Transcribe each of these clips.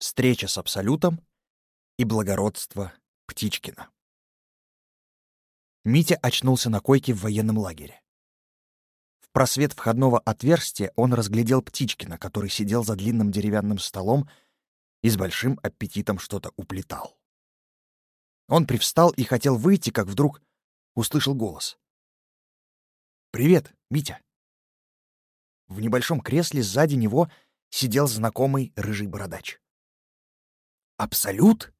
Встреча с Абсолютом и благородство Птичкина. Митя очнулся на койке в военном лагере. В просвет входного отверстия он разглядел Птичкина, который сидел за длинным деревянным столом и с большим аппетитом что-то уплетал. Он привстал и хотел выйти, как вдруг услышал голос. «Привет, Митя!» В небольшом кресле сзади него сидел знакомый рыжий бородач. «Абсолют?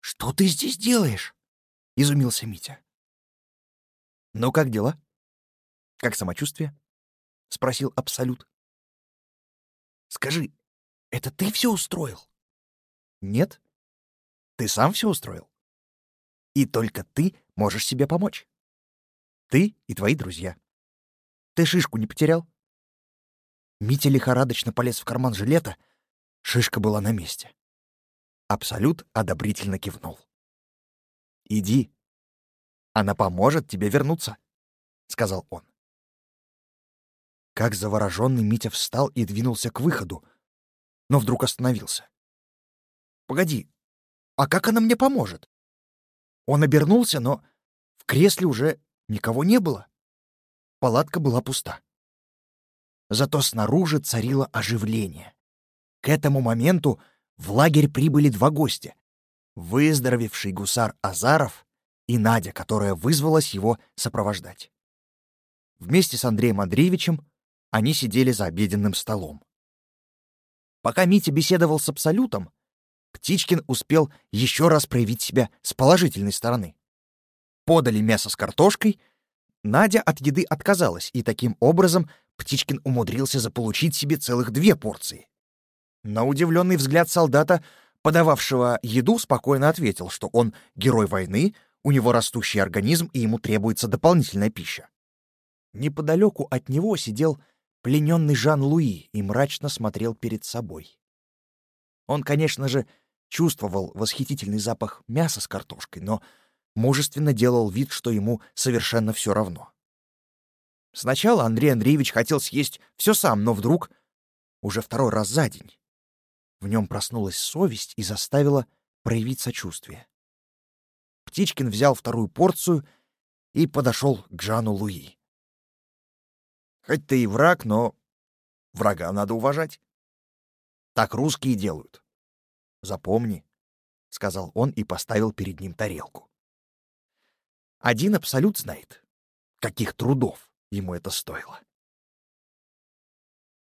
Что ты здесь делаешь?» — изумился Митя. «Ну, как дела? Как самочувствие?» — спросил Абсолют. «Скажи, это ты все устроил?» «Нет. Ты сам все устроил. И только ты можешь себе помочь. Ты и твои друзья. Ты шишку не потерял?» Митя лихорадочно полез в карман жилета. Шишка была на месте. Абсолют одобрительно кивнул. «Иди. Она поможет тебе вернуться», — сказал он. Как завороженный Митя встал и двинулся к выходу, но вдруг остановился. «Погоди, а как она мне поможет?» Он обернулся, но в кресле уже никого не было. Палатка была пуста. Зато снаружи царило оживление. К этому моменту в лагерь прибыли два гостя — выздоровевший гусар Азаров и Надя, которая вызвалась его сопровождать. Вместе с Андреем Андреевичем они сидели за обеденным столом. Пока Митя беседовал с Абсолютом, Птичкин успел еще раз проявить себя с положительной стороны. Подали мясо с картошкой, Надя от еды отказалась, и таким образом Птичкин умудрился заполучить себе целых две порции. На удивленный взгляд солдата, подававшего еду, спокойно ответил, что он герой войны, у него растущий организм, и ему требуется дополнительная пища. Неподалеку от него сидел плененный Жан-Луи и мрачно смотрел перед собой. Он, конечно же, чувствовал восхитительный запах мяса с картошкой, но мужественно делал вид, что ему совершенно все равно. Сначала Андрей Андреевич хотел съесть все сам, но вдруг, уже второй раз за день, в нем проснулась совесть и заставила проявить сочувствие. Птичкин взял вторую порцию и подошел к Жану Луи. «Хоть ты и враг, но врага надо уважать. Так русские делают. Запомни», — сказал он и поставил перед ним тарелку. Один абсолют знает, каких трудов ему это стоило.